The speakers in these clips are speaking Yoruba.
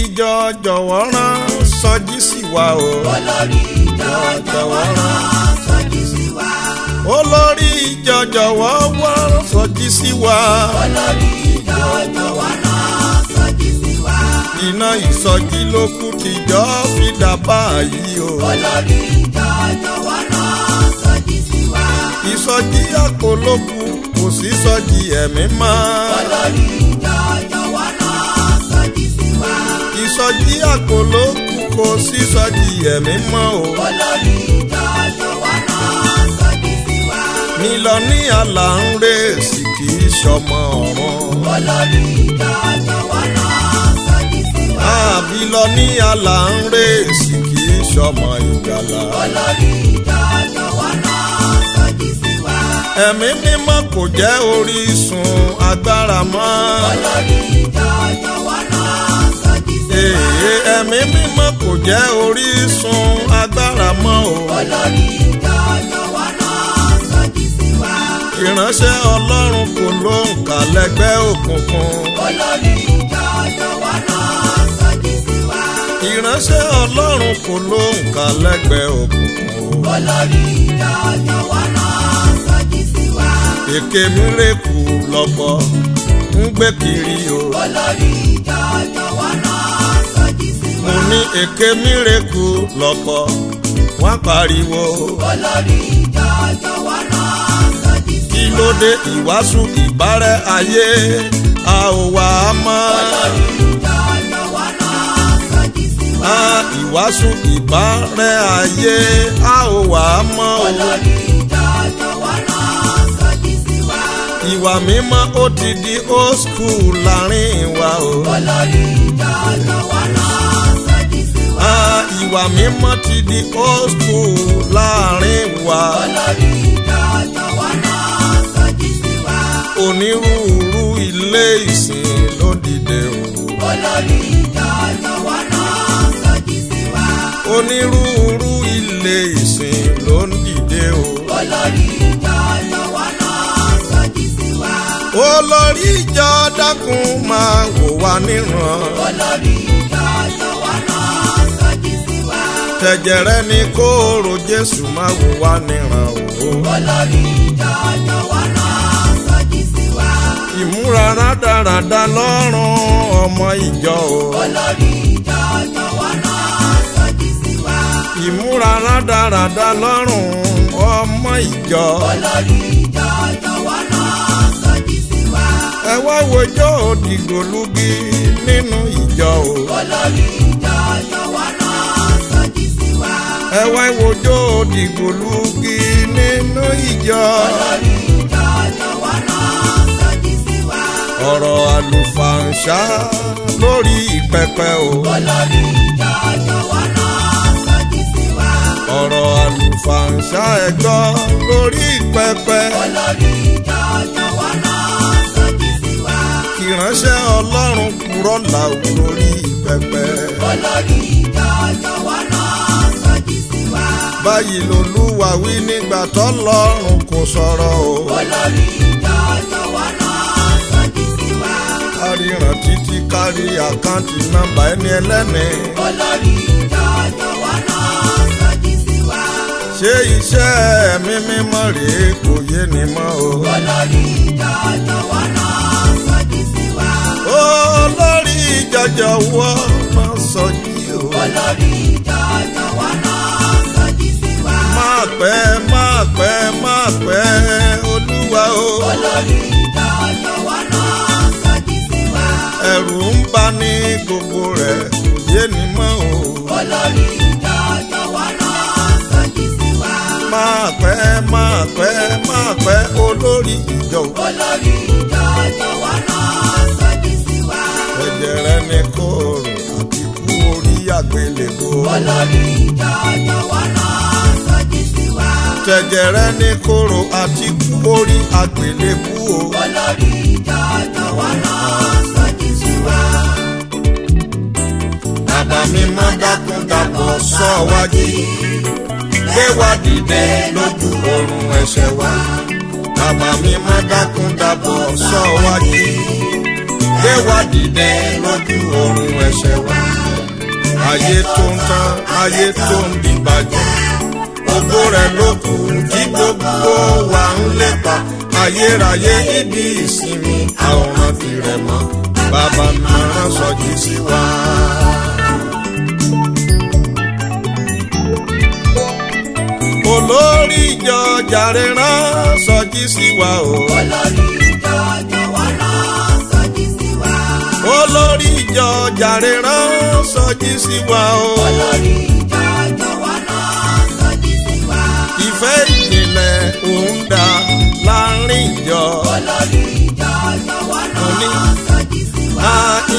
ìjọ jọ̀wọ́ rán sọjí sí wa o. olórí ìjọ jọ̀wọ́ rán sọjí sí wa. olórí ìjọ jọ̀wọ́ wọ́n sọjí sí wa. olórí ìjọ jọ̀wọ́ rán sọjí sí wa. iná ìsọjí ló kù tìjọ fi dà báyìí o. olórí ìjọ jọ̀wọ́ rán sọjí sí wa. ìsọjí àpò ló kù kò sí sọjí ẹ̀mí mọ́. olórí ìjọ jọ̀wọ́ rán sọjí sí wa ìsọjí àpò ló kù kó sísọjí ẹ̀mí mọ́ o. olórí ìjọ ló wá rán sọjí sí wa. nílọ ní àlà ń rè sí kì í ṣọmọ ọ̀run. olórí ìjọ ló wá rán sọjí sí wa. àbí lọ ní àlà ń rè sí kì í ṣọmọ ìgbàlà. olórí ìjọ ló wá rán sọjí sí wa. ẹ̀mí mímọ́ kò jẹ́ orísun agbára mọ́. olórí ìjọ ló wá rán sọjí sí wa ẹ̀mí mímọ́ kò jẹ́ orísun agbára mọ́ o. olórí ìjọ jọ̀wọ́ náà sọjí sí wa. ìránṣẹ́ ọlọ́run kò ló ń kà lẹ́gbẹ́ òkùnkùn. olórí ìjọ jọ̀wọ́ náà sọjí sí wa. ìránṣẹ́ ọlọ́run kò ló ń kà lẹ́gbẹ́ òkùnkùn. olórí ìjọ jọ̀wọ́ náà sọjí sí wa. èké mi rè kú lọ́pọ̀ ń gbé kiri o. olórí ìjọ jọ̀wọ́ èké mírèkù lọ́pọ̀ wọ́n pariwo. olórí ìjọ jọ̀wọ́ rán sọ́jí sí wa. kí ló dé ìwàásù ìbárẹ́ ayé a ò wà á mọ́. olórí ìjọ jọ̀wọ́ rán sọ́jí sí ayé a ò wà á mọ́. olórí ìjọ jọ̀wọ́ rán sọ́jí sí wa. ìwà mímọ́ ó ti di old school láàrin wa o. olórí ìjọ jọ̀wọ́ rán ìwà mímọ́ ti di old school láàrin wa. olórí ìjọ jọ̀wọ́ náà sọjí sí wa. onírúurú ilé ìsìn ló dìde o. olórí ìjọ jọ̀wọ́ náà sọjí sí wa. onírúurú ilé ìsìn ló dìde o. olórí ìjọ jọ̀wọ́ náà sọjí sí wa. olórí ìjọ dákun máa wò wá níran. olórí ìjọ tẹ̀jẹ̀rẹ́ ni kóòrò Jésù máa wò wá níran o. olórí ìjọ ọjọ́ wa náà sọjí sí wa. ìmúra rádaràda lọ́rùn ọmọ ìjọ o. olórí ìjọ ọjọ́ wa náà sọjí sí wa. ìmúra rádaràda lọ́rùn ọmọ ìjọ. olórí ìjọ ọjọ́ wa náà sọjí sí wa. ẹ wá wojọ́ òdìgbòlugi nínú ìjọ o. olórí ìjọ ọjọ́ wa náà ẹ wá ìwòjó dìgbò lùgì nínú ìjọ. olórí ìjọ jọ̀wọ́ náà sọjí sí wa. ọ̀rọ̀ àlùfàǹṣá lórí ìpẹpẹ o. olórí ìjọ jọ̀wọ́ náà sọjí sí wa. ọ̀rọ̀ àlùfàǹṣá ẹ gbọ́ lórí ìpẹpẹ. ìránṣẹ́ ọlọ́run purọ́ làwọn lórí ìpẹpẹ. olórí ìjọ jọ̀wọ́ náà báyìí lolúwa wí nígbà tọ́lọ́run kò sọ̀rọ̀ o. olórí ìjọ jọ̀wọ́ náà sọ́jí sí wa. aríran títí kárí àkáǹtì nọ́mbà ẹni ẹlẹ́ni. olórí ìjọ jọ̀wọ́ náà sọ́jí sí wa. ṣé iṣẹ́ mi mímọ́ rèé kò yé ni mọ́ o. olórí ìjọ jọ̀wọ́ náà sọ́jí sí wa. olórí ìjọ jọ̀wọ́ máa sọ́jí o. olórí ìjọ. olórí ìjà ọjọ́wọ́ náà sọjí sí wa. ẹ̀rù ń bà ní gbogbo rẹ̀ yé ni mọ́ o. olórí ìjà ọjọ́wọ́ náà sọjí sí wa. máa pẹ́ máa pẹ́ máa pẹ́ olórí ìjọ. olórí ìjà ọjọ́wọ́ náà sọjí sí wa. ẹ̀jẹ̀ rẹ ni kò rò àti kú orí àgbélébó. olórí. jẹjẹrẹ ní kóró àti orí àgbélébú o. olórí ìjọ jọ̀wọ́ lọ sọjí sí wa. bàbá mi má dákun dàpọ̀ sọ wá jí. gbé dìde lójú oorun ẹ̀ṣẹ̀ wa. bàbá mi má dákun dàpọ̀ sọ wá jí. gbé dìde lójú oorun ẹ̀ṣẹ̀ wa. ayé tó ń tán ayé tó ń bíbàjẹ́ gbogbo rẹ̀ ló kù kí gbogbo wa ń lépa ayérayé ibi ìsinmi àwòrán tirẹ̀ mọ́ bàbá máa sọjí sí wa. olórí ìjọ jàre rán sọjí sí wa o. olórí ìjọ jọ̀wọ́ rán sọjí sí wa. olórí ìjọ jàre rán sọjí sí wa o ìfẹ́ ìjìnlẹ̀ òun dá láàrin ìjọ. olórí ìjọ lọ́wọ́ náà sọjí sí wa.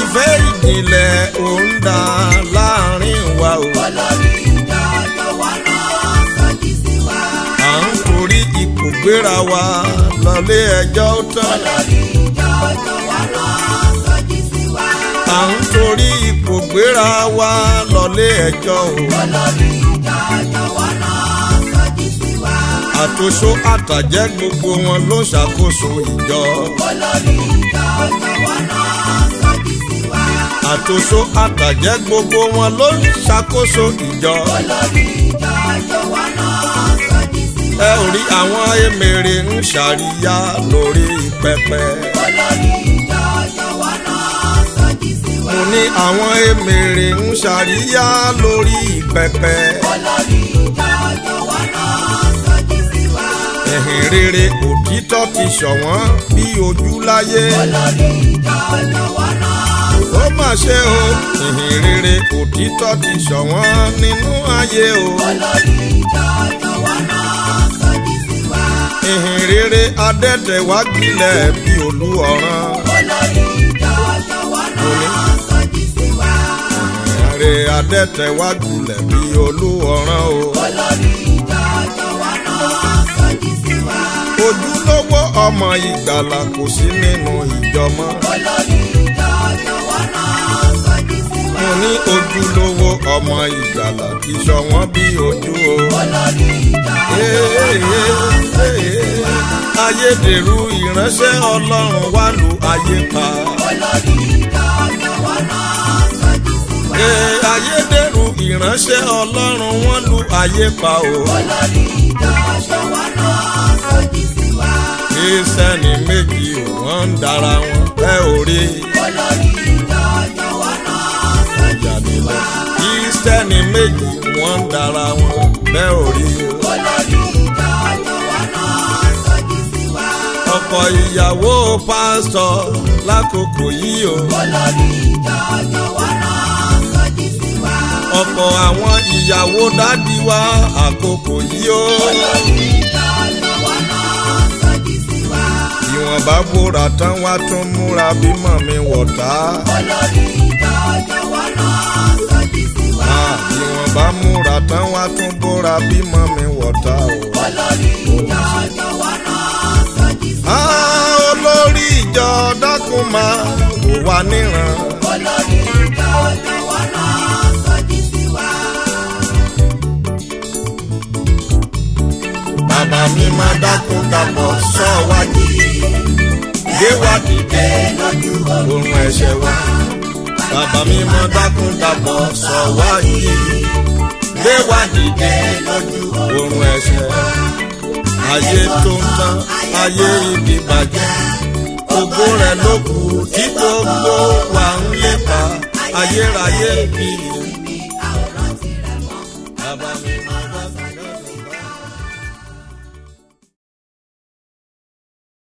ìfẹ́ ìjìnlẹ̀ òun dá láàrin wa o. olórí ìjọ lọ́wọ́ náà sọjí sí wa. à ń forí ipò gbéra wa lọlé ẹjọ́ tán. olórí ìjọ lọ́wọ́ náà sọjí sí wa. à ń forí ipò gbéra wa lọlé ẹjọ́ o. olórí ìjọ lọ́wọ́ náà sọjí sí wa àtòṣó àtàjẹ́ gbogbo wọn ló ṣàkóso ìjọ. olórí ìjọ jọ̀wọ́ náà sọjí sí wa. àtòṣó àtàjẹ́ gbogbo wọn ló ṣàkóso ìjọ. olórí ìjọ jọ̀wọ́ náà sọjí sí wa. ẹ ò rí àwọn emèrè ń ṣàríyá lórí pẹpẹ. olórí ìjọ jọ̀wọ́ náà sọjí sí wa. mo ní àwọn emèrè ń ṣàríyá lórí pẹpẹ. olórí ìjọ ẹ̀hìn rere òtítọ́ ti ṣọ̀wọ́n bí ojú láyé. olórí ìjà ọ̀jọ̀wọ́ náà. ó mà ṣe o ẹ̀hìn rere òtítọ́ ti ṣọ̀wọ́n nínú ayé o. olórí ìjà ọ̀jọ̀wọ́ náà sọjí sí wa. ẹ̀hìn rere adẹ́tẹ̀ wá gbilẹ̀ bí olú ọ̀ràn. olórí ìjà ọ̀jọ̀wọ́ náà ẹ̀hìn rere adẹ́tẹ̀ gbilẹ̀ bí olú ọ̀ràn o. olórí ojúlówó ọmọ ìgbàlà kò sí nínú ìjọ mọ́. olórí ìjọ jọ̀wọ́ náà sọjí sí wa. mo ní ojúlówó ọmọ ìgbàlà kì í sọ wọ́n bí ojú o. olórí ìjọ jọ̀wọ́ ayédèrú ìránṣẹ́ ọlọ́run wà lù ayé pa. olórí ìjọ jọ̀wọ́ náà sọjí sí wa. ayédèrú ìránṣẹ́ ọlọ́run wọ́n lù ayé pa o sẹ́ni méjì wọ́n ń dara wọn bẹ́ orí. olórí ìjọ jọ̀wọ́ náà sọ́jú sí wa. kí sẹ́ni méjì wọ́n ń dara wọn bẹ́ orí. olórí ìjọ jọ̀wọ́ náà sọ́jú sí wa. ọkọ ìyàwó pásítọ̀ lákòókò yìí o. olórí ìjọ àwọn ìyàwó dádì wa àkókò yìí o. wọn bá bóra tán wá tún múra bí mọ̀mí wọ̀tá. olórí ìjọ jọ̀wọ́ rán sọ́jí sí wa. bí wọn bá múra tán wá tún bóra bí mọ̀mí wọ̀tá olórí ìjọ jọ̀wọ́ rán sọ́jí sí wa. olórí ìjọ dákun máa wò wá níran. olórí ìjọ jọ̀wọ́ rán. bàbá mi máa dákun dàpọ̀ sọ wájú wa wá dìde òrùn ẹ̀ṣẹ̀ wa bàbá mi mọ dákun dàbọ̀ sọ wá yìí wa wá dìde òrùn ẹ̀ṣẹ̀ wa ayé tó ń tán ayé ibi bàjẹ́ ògo rẹ̀ ló kù tí gbogbo wa ń lépa ayérayé bíi.